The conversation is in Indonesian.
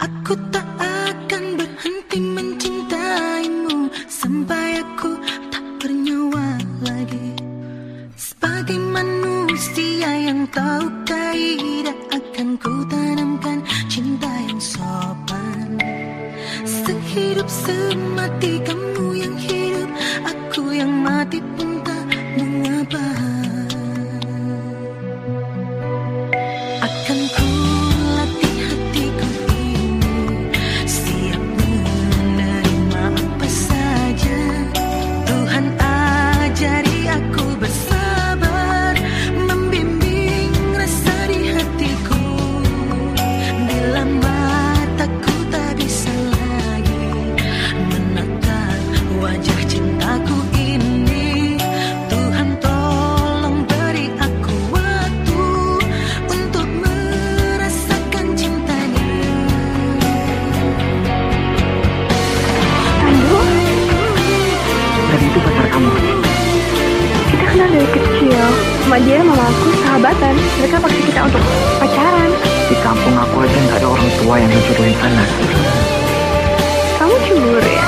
Aku tak akan berhenti mencintaimu Sampai aku tak bernyawa lagi. Sebagai manusia yang tahu kaidah Akan ku tanamkan cinta yang sopan. Sehidup semati kamu yang hidup Aku yang mati pun dia mama aku sahabatan. Mereka paksa kita untuk pacaran. Di kampung aku aja nggak ada orang tua yang menjodohin sana. Kamu cemburu ya?